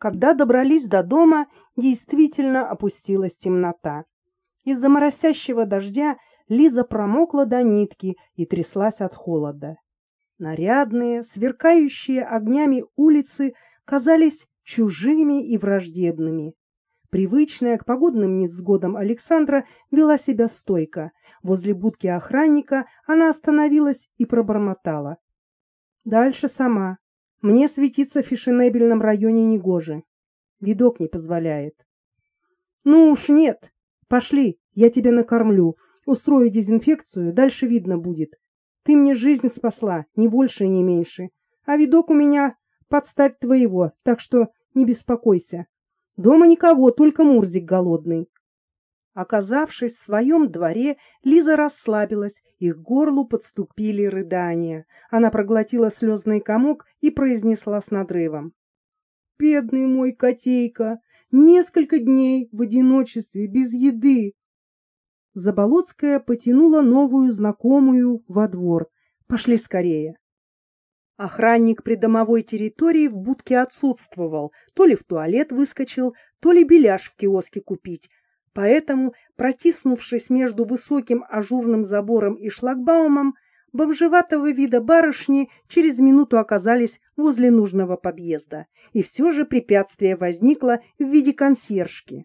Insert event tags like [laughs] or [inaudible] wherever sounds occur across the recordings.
Когда добрались до дома, действительно опустилась темнота. Из-за моросящего дождя Лиза промокла до нитки и тряслась от холода. Нарядные, сверкающие огнями улицы казались чужими и враждебными. Привычная к погодным невзгодам Александра вела себя стойко. Возле будки охранника она остановилась и пробормотала. Дальше сама. Мне светиться в фешенебельном районе негоже. Видок не позволяет. Ну уж нет. Пошли, я тебя накормлю. Устрою дезинфекцию, дальше видно будет. Ты мне жизнь спасла, ни больше, ни меньше. А видок у меня под стать твоего, так что не беспокойся. Дома никого, только Мурзик голодный. Оказавшись в своем дворе, Лиза расслабилась, и к горлу подступили рыдания. Она проглотила слезный комок и произнесла с надрывом. «Бедный мой котейка! Несколько дней в одиночестве, без еды!» Заболоцкая потянула новую знакомую во двор. «Пошли скорее!» Охранник придомовой территории в будке отсутствовал, то ли в туалет выскочил, то ли беляш в киоске купить, Поэтому, протиснувшись между высоким ажурным забором и шлагбаумом, бомжеватого вида барышни через минуту оказались возле нужного подъезда. И все же препятствие возникло в виде консьержки.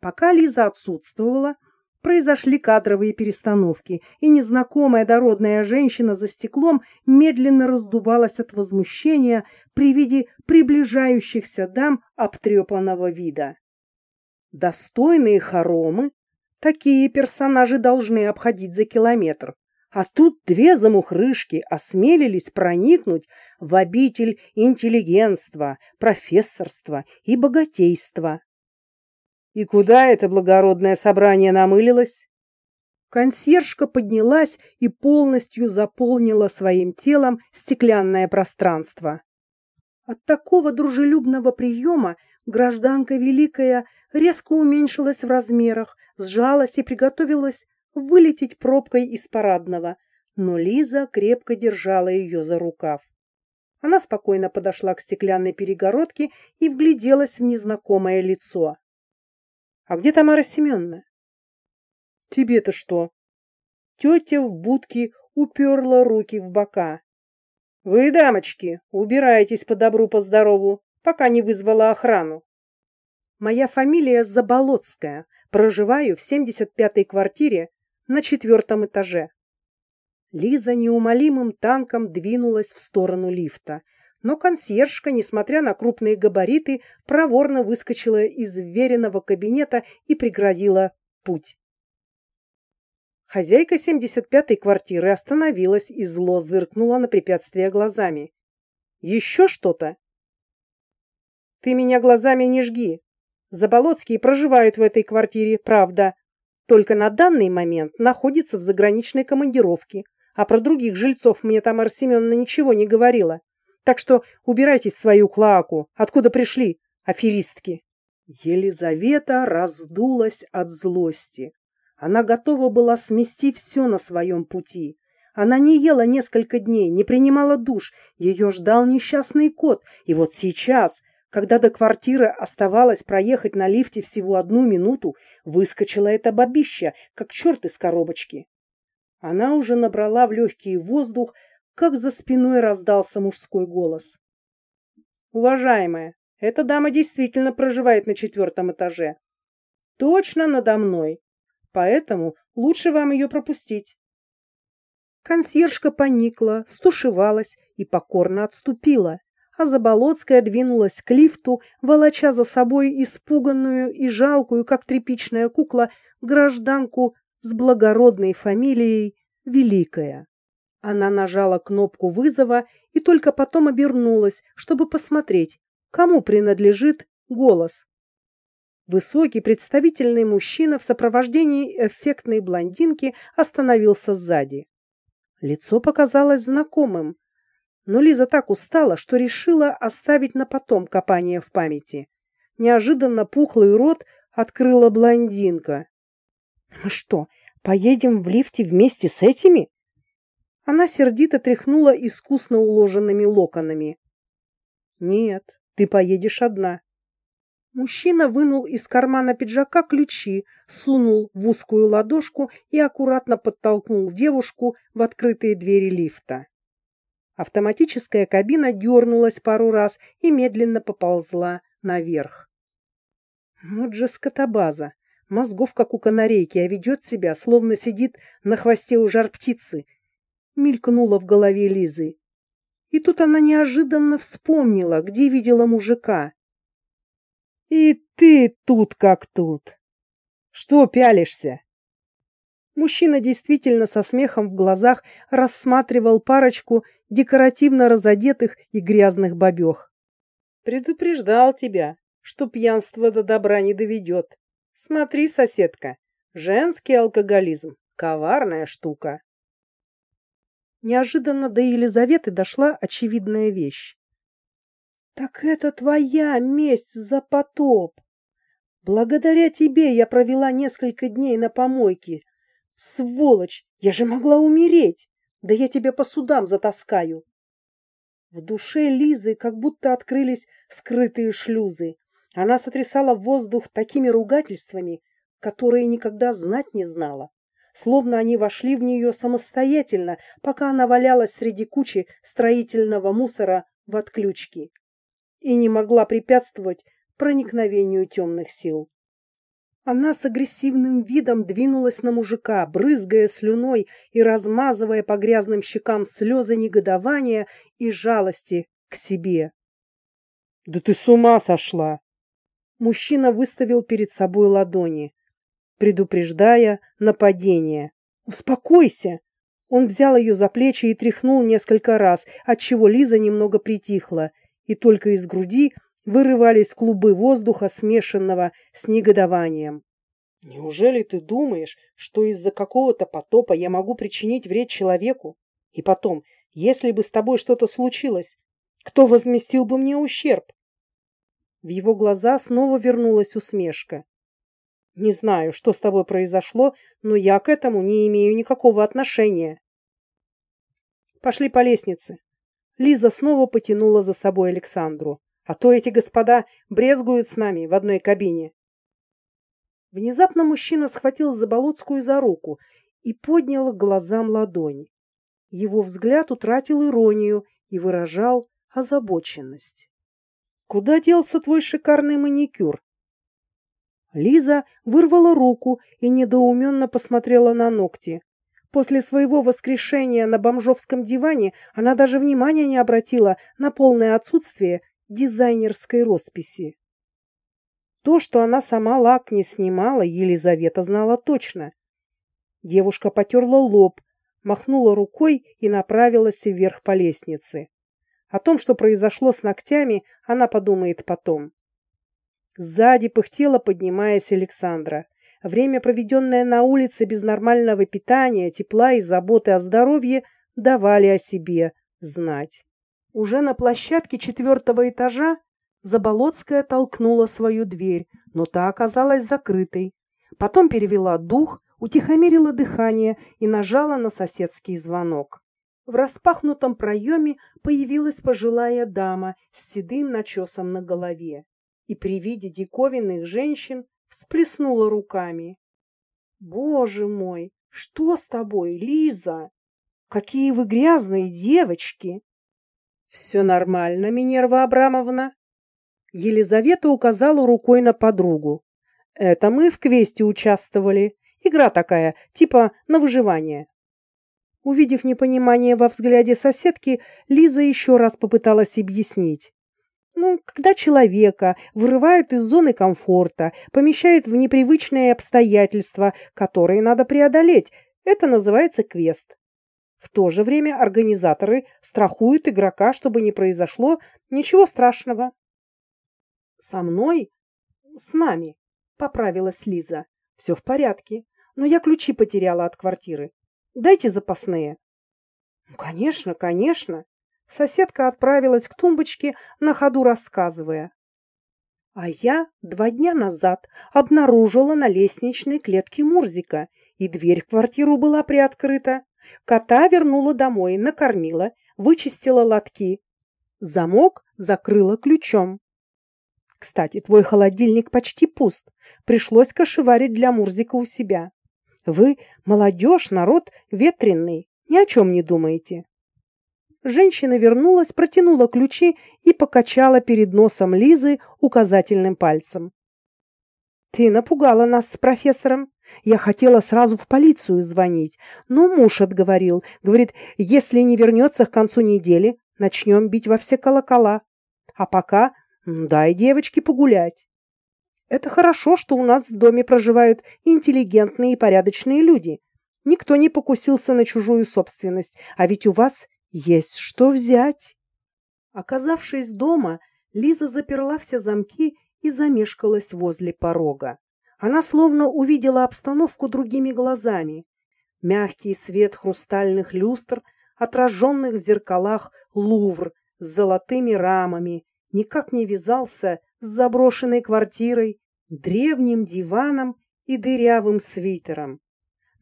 Пока Лиза отсутствовала, произошли кадровые перестановки, и незнакомая дородная женщина за стеклом медленно раздувалась от возмущения при виде приближающихся дам обтрепанного вида. Достойные хоромы, такие персонажи должны обходить за километр. А тут две замухрышки осмелились проникнуть в обитель интеллигентства, профессорства и богатейства. И куда это благородное собрание намылилось? Консьержка поднялась и полностью заполнила своим телом стеклянное пространство. От такого дружелюбного приема гражданка Великая резко уменьшилась в размерах, сжалась и приготовилась вылететь пробкой из парадного, но Лиза крепко держала ее за рукав. Она спокойно подошла к стеклянной перегородке и вгляделась в незнакомое лицо. «А где Тамара Семеновна?» «Тебе-то что?» Тетя в будке уперла руки в бока. «Вы, дамочки, убирайтесь по добру, по здорову, пока не вызвала охрану. Моя фамилия Заболоцкая. Проживаю в 75-й квартире на четвертом этаже. Лиза неумолимым танком двинулась в сторону лифта, но консьержка, несмотря на крупные габариты, проворно выскочила из веренного кабинета и преградила путь. Хозяйка 75-й квартиры остановилась и зло зыркнула на препятствие глазами. «Еще что-то?» «Ты меня глазами не жги. Заболоцкие проживают в этой квартире, правда. Только на данный момент находится в заграничной командировке, а про других жильцов мне Тамара Семеновна ничего не говорила. Так что убирайтесь в свою клаку, откуда пришли, аферистки. Елизавета раздулась от злости. Она готова была смести все на своем пути. Она не ела несколько дней, не принимала душ, ее ждал несчастный кот, и вот сейчас когда до квартиры оставалось проехать на лифте всего одну минуту, выскочила эта бабища, как черт из коробочки. Она уже набрала в легкий воздух, как за спиной раздался мужской голос. «Уважаемая, эта дама действительно проживает на четвертом этаже. Точно надо мной. Поэтому лучше вам ее пропустить». Консьержка поникла, стушевалась и покорно отступила а Заболоцкая двинулась к лифту, волоча за собой испуганную и жалкую, как тряпичная кукла, гражданку с благородной фамилией Великая. Она нажала кнопку вызова и только потом обернулась, чтобы посмотреть, кому принадлежит голос. Высокий представительный мужчина в сопровождении эффектной блондинки остановился сзади. Лицо показалось знакомым, но Лиза так устала, что решила оставить на потом копание в памяти. Неожиданно пухлый рот открыла блондинка. «Мы что, поедем в лифте вместе с этими?» Она сердито тряхнула искусно уложенными локонами. «Нет, ты поедешь одна. Мужчина вынул из кармана пиджака ключи, сунул в узкую ладошку и аккуратно подтолкнул девушку в открытые двери лифта. Автоматическая кабина дернулась пару раз и медленно поползла наверх. Вот же скотобаза. Мозгов, как у канарейки, а ведет себя, словно сидит на хвосте у жар птицы. Мелькнула в голове Лизы. И тут она неожиданно вспомнила, где видела мужика. И ты тут как тут. Что пялишься? Мужчина действительно со смехом в глазах рассматривал парочку декоративно разодетых и грязных бабёх. Предупреждал тебя, что пьянство до добра не доведет. Смотри, соседка, женский алкоголизм — коварная штука. Неожиданно до Елизаветы дошла очевидная вещь. Так это твоя месть за потоп. Благодаря тебе я провела несколько дней на помойке. Сволочь, я же могла умереть. Да я тебя по судам затаскаю. В душе Лизы как будто открылись скрытые шлюзы. Она сотрясала воздух такими ругательствами, которые никогда знать не знала. Словно они вошли в нее самостоятельно, пока она валялась среди кучи строительного мусора в отключке и не могла препятствовать проникновению темных сил. Она с агрессивным видом двинулась на мужика, брызгая слюной и размазывая по грязным щекам слезы негодования и жалости к себе. «Да ты с ума сошла!» Мужчина выставил перед собой ладони, предупреждая нападение. «Успокойся!» Он взял ее за плечи и тряхнул несколько раз, отчего Лиза немного притихла – и только из груди вырывались клубы воздуха, смешанного с негодованием. Неужели ты думаешь, что из-за какого-то потопа я могу причинить вред человеку? И потом, если бы с тобой что-то случилось, кто возместил бы мне ущерб? В его глаза снова вернулась усмешка. Не знаю, что с тобой произошло, но я к этому не имею никакого отношения. Пошли по лестнице. Лиза снова потянула за собой Александру. А то эти господа брезгуют с нами в одной кабине. Внезапно мужчина схватил Заболоцкую за руку и поднял к глазам ладонь. Его взгляд утратил иронию и выражал озабоченность. «Куда делся твой шикарный маникюр?» Лиза вырвала руку и недоуменно посмотрела на ногти. После своего воскрешения на бомжовском диване она даже внимания не обратила на полное отсутствие дизайнерской росписи. То, что она сама лак не снимала, Елизавета знала точно. Девушка потерла лоб, махнула рукой и направилась вверх по лестнице. О том, что произошло с ногтями, она подумает потом. Сзади пыхтела, поднимаясь Александра. Время, проведенное на улице без нормального питания, тепла и заботы о здоровье, давали о себе знать. Уже на площадке четвертого этажа Заболоцкая толкнула свою дверь, но та оказалась закрытой. Потом перевела дух, утихомирила дыхание и нажала на соседский звонок. В распахнутом проеме появилась пожилая дама с седым начесом на голове. И при виде диковинных женщин всплеснула руками. Боже мой, что с тобой, Лиза? Какие вы грязные девочки! Все нормально, Минерва Абрамовна. Елизавета указала рукой на подругу. Это мы в квесте участвовали. Игра такая, типа на выживание. Увидев непонимание во взгляде соседки, Лиза еще раз попыталась объяснить. Ну, когда человека вырывают из зоны комфорта, помещают в непривычные обстоятельства, которые надо преодолеть, это называется квест. В то же время организаторы страхуют игрока, чтобы не произошло ничего страшного. Со мной? С нами, поправилась Лиза. Все в порядке, но я ключи потеряла от квартиры. Дайте запасные. Ну, конечно, конечно. Соседка отправилась к тумбочке, на ходу рассказывая. А я два дня назад обнаружила на лестничной клетке Мурзика, и дверь в квартиру была приоткрыта. Кота вернула домой, накормила, вычистила лотки. Замок закрыла ключом. Кстати, твой холодильник почти пуст. Пришлось кошеварить для Мурзика у себя. Вы, молодежь, народ ветреный, ни о чем не думаете. Женщина вернулась, протянула ключи и покачала перед носом Лизы указательным пальцем. Ты напугала нас с профессором. Я хотела сразу в полицию звонить, но муж отговорил. Говорит, если не вернется к концу недели, начнем бить во все колокола. А пока дай девочке погулять. Это хорошо, что у нас в доме проживают интеллигентные и порядочные люди. Никто не покусился на чужую собственность, а ведь у вас есть что взять. Оказавшись дома, Лиза заперла все замки и замешкалась возле порога. Она словно увидела обстановку другими глазами. Мягкий свет хрустальных люстр, отраженных в зеркалах Лувр с золотыми рамами, никак не вязался с заброшенной квартирой, древним диваном и дырявым свитером.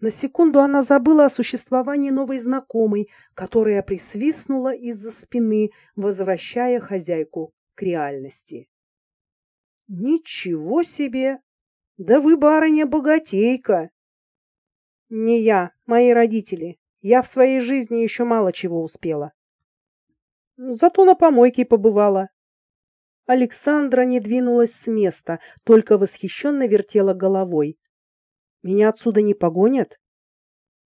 На секунду она забыла о существовании новой знакомой, которая присвистнула из-за спины, возвращая хозяйку к реальности. Ничего себе! Да вы, барыня, богатейка! Не я, мои родители. Я в своей жизни еще мало чего успела. Зато на помойке побывала. Александра не двинулась с места, только восхищенно вертела головой. Меня отсюда не погонят?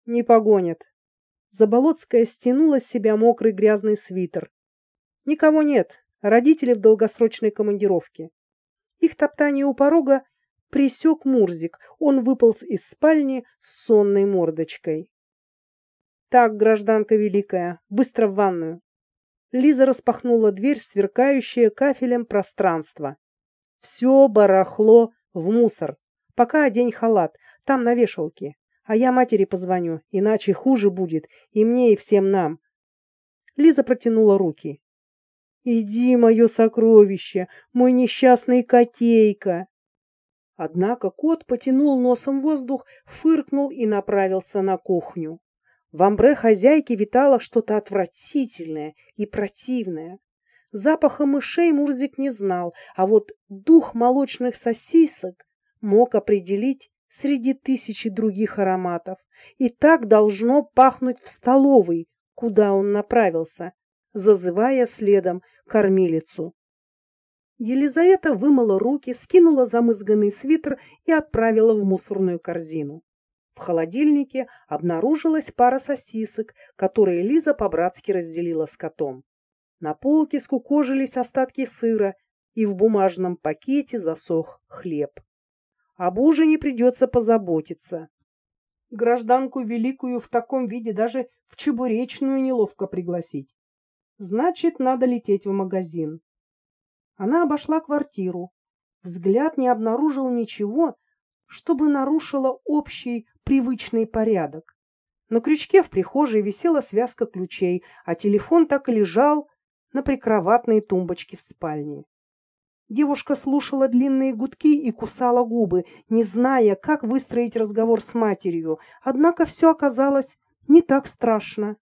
Не погонят. Заболоцкая стянула с себя мокрый грязный свитер. Никого нет, родители в долгосрочной командировке. Их топтание у порога присек Мурзик. Он выполз из спальни с сонной мордочкой. Так, гражданка великая, быстро в ванную. Лиза распахнула дверь в сверкающее кафелем пространство. Все барахло в мусор. Пока одень халат, там на вешалке. А я матери позвоню, иначе хуже будет и мне, и всем нам. Лиза протянула руки. Иди, мое сокровище, мой несчастный котейка. Однако кот потянул носом воздух, фыркнул и направился на кухню. В амбре хозяйки витало что-то отвратительное и противное. Запаха мышей Мурзик не знал, а вот дух молочных сосисок мог определить среди тысячи других ароматов. И так должно пахнуть в столовой, куда он направился, зазывая следом кормилицу. Елизавета вымыла руки, скинула замызганный свитер и отправила в мусорную корзину. В холодильнике обнаружилась пара сосисок, которые Лиза по-братски разделила с котом. На полке скукожились остатки сыра, и в бумажном пакете засох хлеб. Об ужине придется позаботиться. Гражданку Великую в таком виде даже в чебуречную неловко пригласить. Значит, надо лететь в магазин. Она обошла квартиру. Взгляд не обнаружил ничего, чтобы нарушило общий привычный порядок. На крючке в прихожей висела связка ключей, а телефон так и лежал на прикроватной тумбочке в спальне. Девушка слушала длинные гудки и кусала губы, не зная, как выстроить разговор с матерью, однако все оказалось не так страшно.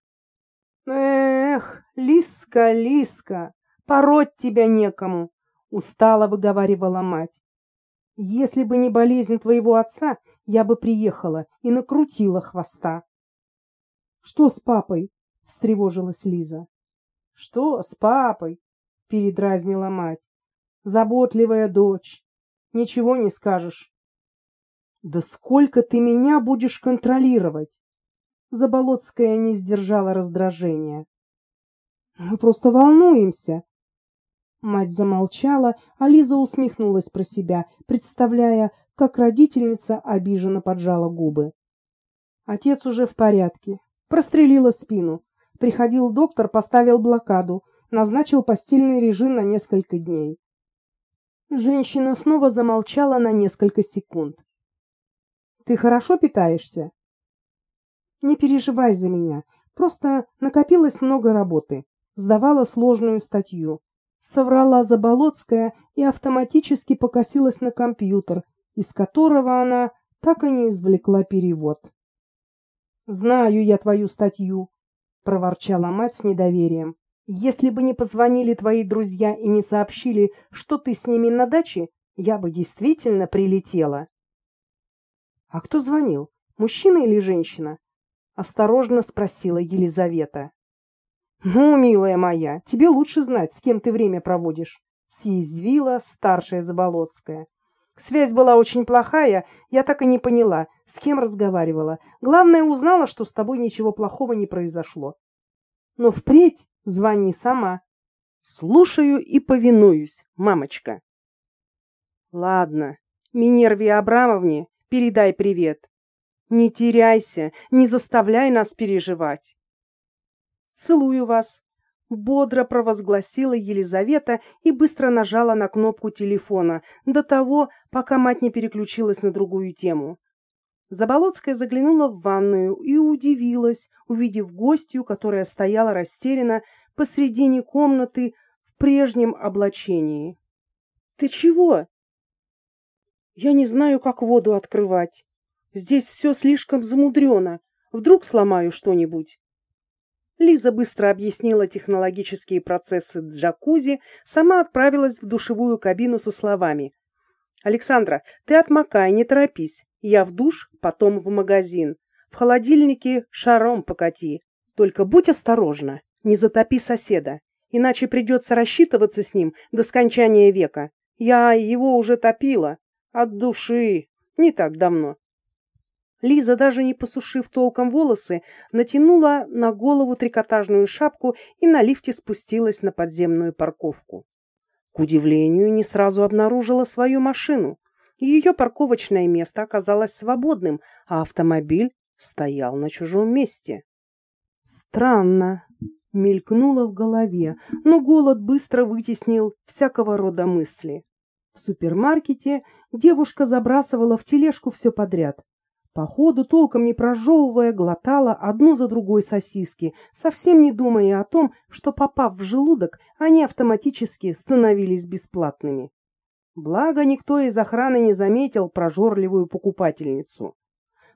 Эх, Лиска, Лиска, пороть тебя некому, устало выговаривала мать. Если бы не болезнь твоего отца, я бы приехала и накрутила хвоста. Что с папой? встревожилась Лиза. Что с папой? передразнила мать. Заботливая дочь. Ничего не скажешь. Да сколько ты меня будешь контролировать? Заболоцкая не сдержала раздражения. Мы просто волнуемся. Мать замолчала, а Лиза усмехнулась про себя, представляя, как родительница обиженно поджала губы. Отец уже в порядке. Прострелила спину. Приходил доктор, поставил блокаду, назначил постельный режим на несколько дней. Женщина снова замолчала на несколько секунд. Ты хорошо питаешься? Не переживай за меня. Просто накопилось много работы. Сдавала сложную статью. Соврала Заболоцкая и автоматически покосилась на компьютер, из которого она так и не извлекла перевод. «Знаю я твою статью», — проворчала мать с недоверием. Если бы не позвонили твои друзья и не сообщили, что ты с ними на даче, я бы действительно прилетела. А кто звонил? Мужчина или женщина? Осторожно спросила Елизавета. Ну, милая моя, тебе лучше знать, с кем ты время проводишь, съязвила старшая Заболоцкая. Связь была очень плохая, я так и не поняла, с кем разговаривала. Главное, узнала, что с тобой ничего плохого не произошло. Но впредь звони сама. Слушаю и повинуюсь, мамочка. Ладно, Минерве Абрамовне передай привет. Не теряйся, не заставляй нас переживать. Целую вас, бодро провозгласила Елизавета и быстро нажала на кнопку телефона до того, пока мать не переключилась на другую тему. Заболоцкая заглянула в ванную и удивилась, увидев гостью, которая стояла растерянно посредине комнаты в прежнем облачении. Ты чего? Я не знаю, как воду открывать. Здесь все слишком замудрено. Вдруг сломаю что-нибудь. Лиза быстро объяснила технологические процессы джакузи, сама отправилась в душевую кабину со словами. «Александра, ты отмокай, не торопись. Я в душ, потом в магазин. В холодильнике шаром покати. Только будь осторожна, не затопи соседа, иначе придется рассчитываться с ним до скончания века. Я его уже топила. От души. Не так давно. Лиза, даже не посушив толком волосы, натянула на голову трикотажную шапку и на лифте спустилась на подземную парковку. К удивлению, не сразу обнаружила свою машину. Ее парковочное место оказалось свободным, а автомобиль стоял на чужом месте. Странно, мелькнуло в голове, но голод быстро вытеснил всякого рода мысли. В супермаркете девушка забрасывала в тележку все подряд. По ходу, толком не прожевывая, глотала одну за другой сосиски, совсем не думая о том, что, попав в желудок, они автоматически становились бесплатными. Благо, никто из охраны не заметил прожорливую покупательницу.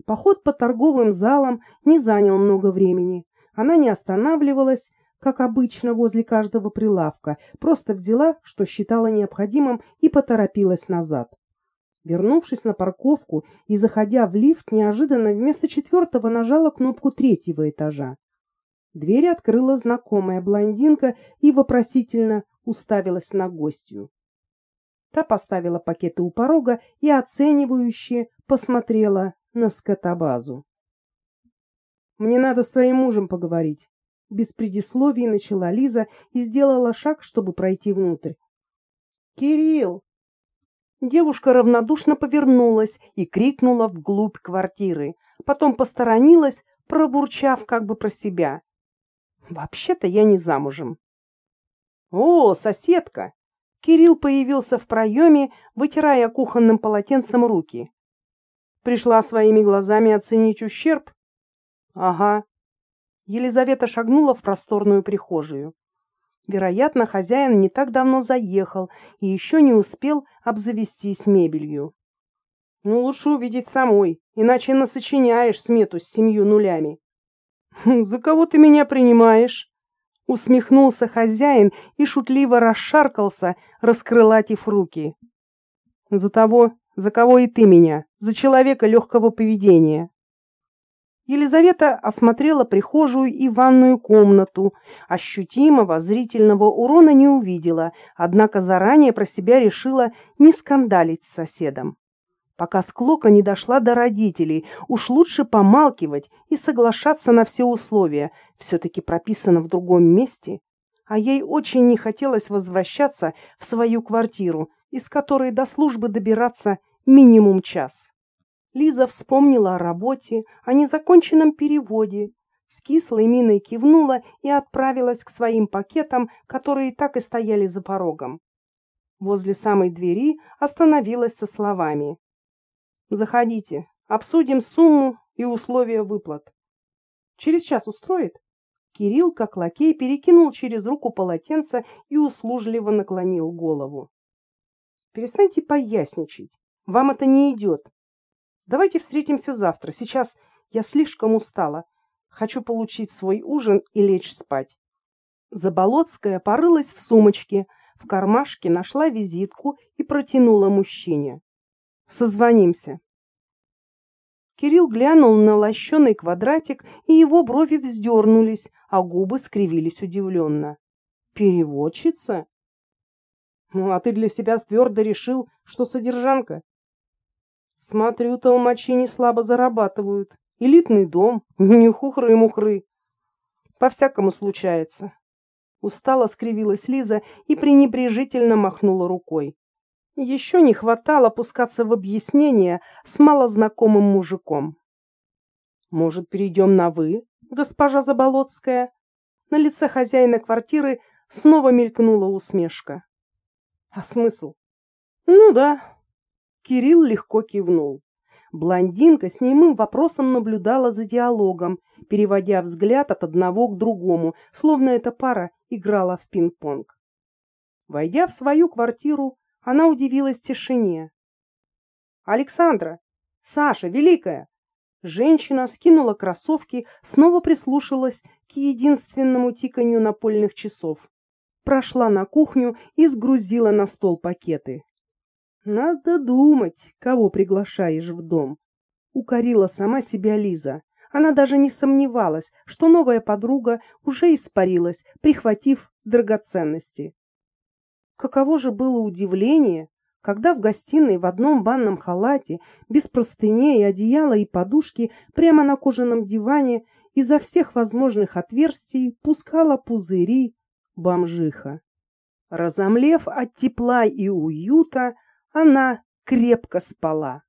Поход по торговым залам не занял много времени. Она не останавливалась, как обычно, возле каждого прилавка, просто взяла, что считала необходимым, и поторопилась назад. Вернувшись на парковку и заходя в лифт, неожиданно вместо четвертого нажала кнопку третьего этажа. Дверь открыла знакомая блондинка и вопросительно уставилась на гостью. Та поставила пакеты у порога и оценивающе посмотрела на скотобазу. Мне надо с твоим мужем поговорить, без предисловий начала Лиза и сделала шаг, чтобы пройти внутрь. Кирилл, Девушка равнодушно повернулась и крикнула вглубь квартиры, потом посторонилась, пробурчав как бы про себя. Вообще-то я не замужем. О, соседка. Кирилл появился в проеме, вытирая кухонным полотенцем руки. Пришла своими глазами оценить ущерб? Ага. Елизавета шагнула в просторную прихожую. Вероятно, хозяин не так давно заехал и еще не успел обзавестись мебелью. Ну, лучше увидеть самой, иначе насочиняешь смету с семью нулями. «Хм, «За кого ты меня принимаешь?» Усмехнулся хозяин и шутливо расшаркался, раскрылатив руки. «За того, за кого и ты меня, за человека легкого поведения». Елизавета осмотрела прихожую и ванную комнату. Ощутимого зрительного урона не увидела, однако заранее про себя решила не скандалить с соседом. Пока склока не дошла до родителей, уж лучше помалкивать и соглашаться на все условия, все-таки прописано в другом месте. А ей очень не хотелось возвращаться в свою квартиру, из которой до службы добираться минимум час. Лиза вспомнила о работе, о незаконченном переводе, с кислой миной кивнула и отправилась к своим пакетам, которые так и стояли за порогом. Возле самой двери остановилась со словами. «Заходите, обсудим сумму и условия выплат». «Через час устроит?» Кирилл, как лакей, перекинул через руку полотенце и услужливо наклонил голову. «Перестаньте поясничать. Вам это не идет. Давайте встретимся завтра. Сейчас я слишком устала. Хочу получить свой ужин и лечь спать. Заболоцкая порылась в сумочке, в кармашке нашла визитку и протянула мужчине. «Созвонимся». Кирилл глянул на лощеный квадратик, и его брови вздернулись, а губы скривились удивленно. «Переводчица?» «Ну, а ты для себя твердо решил, что содержанка?» «Смотрю, толмачи не слабо зарабатывают. Элитный дом, [laughs] не хухры-мухры. По-всякому случается. Устало скривилась Лиза и пренебрежительно махнула рукой. Еще не хватало пускаться в объяснения с малознакомым мужиком. «Может, перейдем на «вы», госпожа Заболоцкая?» На лице хозяина квартиры снова мелькнула усмешка. «А смысл?» «Ну да». Кирилл легко кивнул. Блондинка с немым вопросом наблюдала за диалогом, переводя взгляд от одного к другому, словно эта пара играла в пинг-понг. Войдя в свою квартиру, она удивилась тишине. «Александра! Саша, Великая!» Женщина скинула кроссовки, снова прислушалась к единственному тиканью напольных часов. Прошла на кухню и сгрузила на стол пакеты. Надо думать, кого приглашаешь в дом. Укорила сама себя Лиза. Она даже не сомневалась, что новая подруга уже испарилась, прихватив драгоценности. Каково же было удивление, когда в гостиной в одном банном халате, без простыней, одеяла и подушки, прямо на кожаном диване, изо всех возможных отверстий пускала пузыри бомжиха. Разомлев от тепла и уюта, она крепко спала.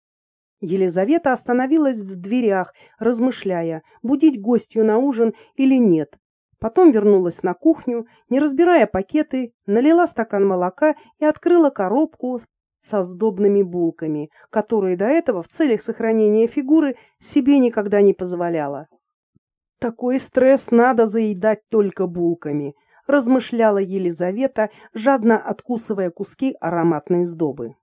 Елизавета остановилась в дверях, размышляя, будить гостью на ужин или нет. Потом вернулась на кухню, не разбирая пакеты, налила стакан молока и открыла коробку со сдобными булками, которые до этого в целях сохранения фигуры себе никогда не позволяла. Такой стресс надо заедать только булками, размышляла Елизавета, жадно откусывая куски ароматной сдобы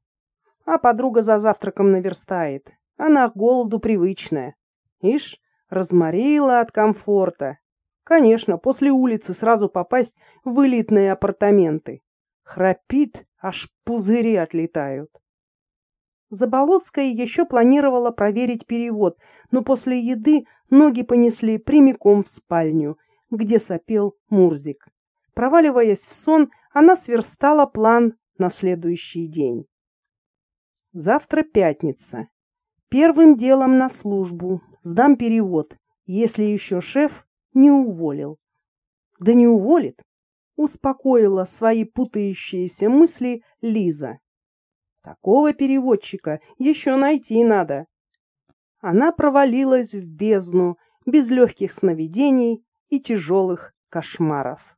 а подруга за завтраком наверстает. Она к голоду привычная. Ишь, разморила от комфорта. Конечно, после улицы сразу попасть в элитные апартаменты. Храпит, аж пузыри отлетают. Заболоцкая еще планировала проверить перевод, но после еды ноги понесли прямиком в спальню, где сопел Мурзик. Проваливаясь в сон, она сверстала план на следующий день. Завтра пятница. Первым делом на службу. Сдам перевод, если еще шеф не уволил. Да не уволит. Успокоила свои путающиеся мысли Лиза. Такого переводчика еще найти надо. Она провалилась в бездну без легких сновидений и тяжелых кошмаров.